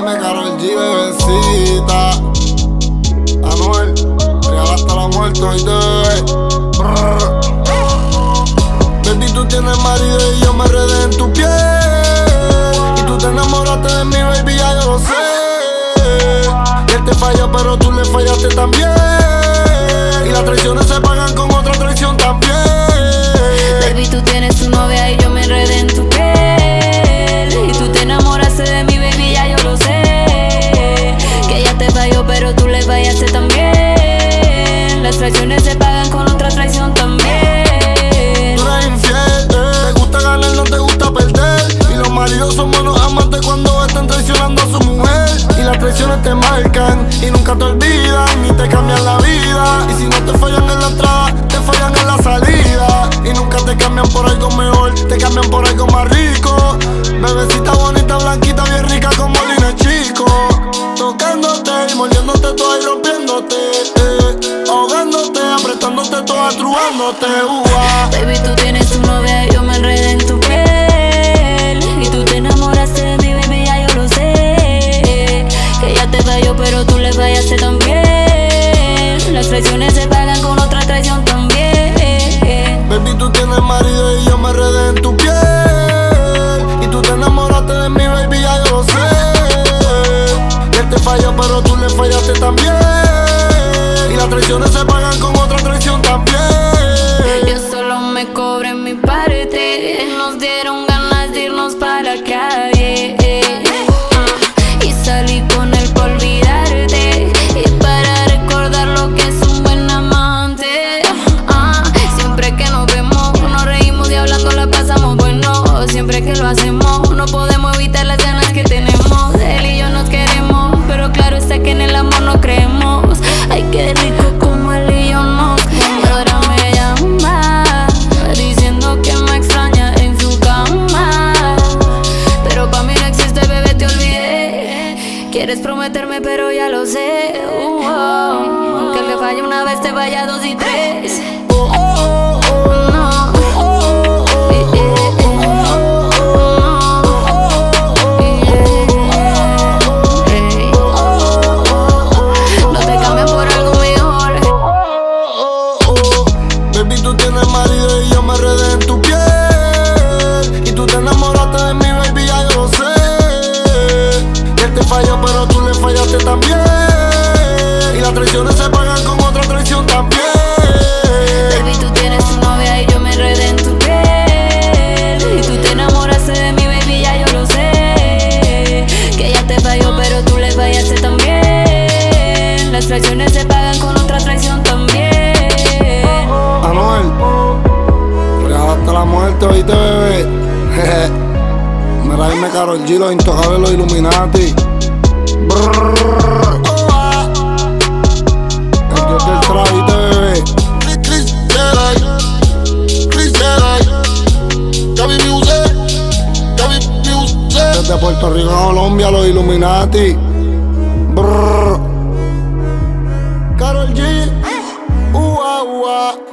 Jaime Carol G, bebecita. Anuel, real hasta la muerte hoy te Baby, tú tienes marido y yo me redé en tu piel. Y tú te enamoraste de mí, baby, ya yo lo sé. él te falló, pero tú le fallaste también. Y las traiciones se pagan con las traiciones te marcan y nunca te olvidan ni te cambian la vida. Y si no te fallan en la entrada, te fallan en la salida. Y nunca te cambian por algo mejor, te cambian por algo más rico. Bebecita bonita, blanquita, bien rica como Lina Chico. Tocándote y mordiéndote toda y rompiéndote. Eh. Ahogándote, apretándote toda, trubándote. Uh, Baby, tú tienes tu novia traiciones se pagan con otra traición también. Baby, tú tienes marido y yo me redé en tu piel. Y tú te enamoraste de mí, baby, ya yo lo sé. Él te falló, pero tú le fallaste también. Y las traiciones se pagan con otra traición también. Yo solo me cobré mi parte. Nos dieron ganas de irnos para la lo sé. Uh, oh. Que le falle una vez, te vaya dos y tres. Tú le fallaste también. Y las traiciones se pagan con otra traición también. Baby, tú tienes tu novia y yo me enredé en tu piel. Y tú te enamoraste de mí, baby, ya yo lo sé. Que ella te falló, pero tú le fallaste también. Las traiciones se pagan con otra traición también. Anuel, hasta la muerte, oíste, bebé. Mira, dime Karol G, los intocables, los Illuminati. Desde Puerto Rico a Colombia, los Illuminati. Karol G, ua.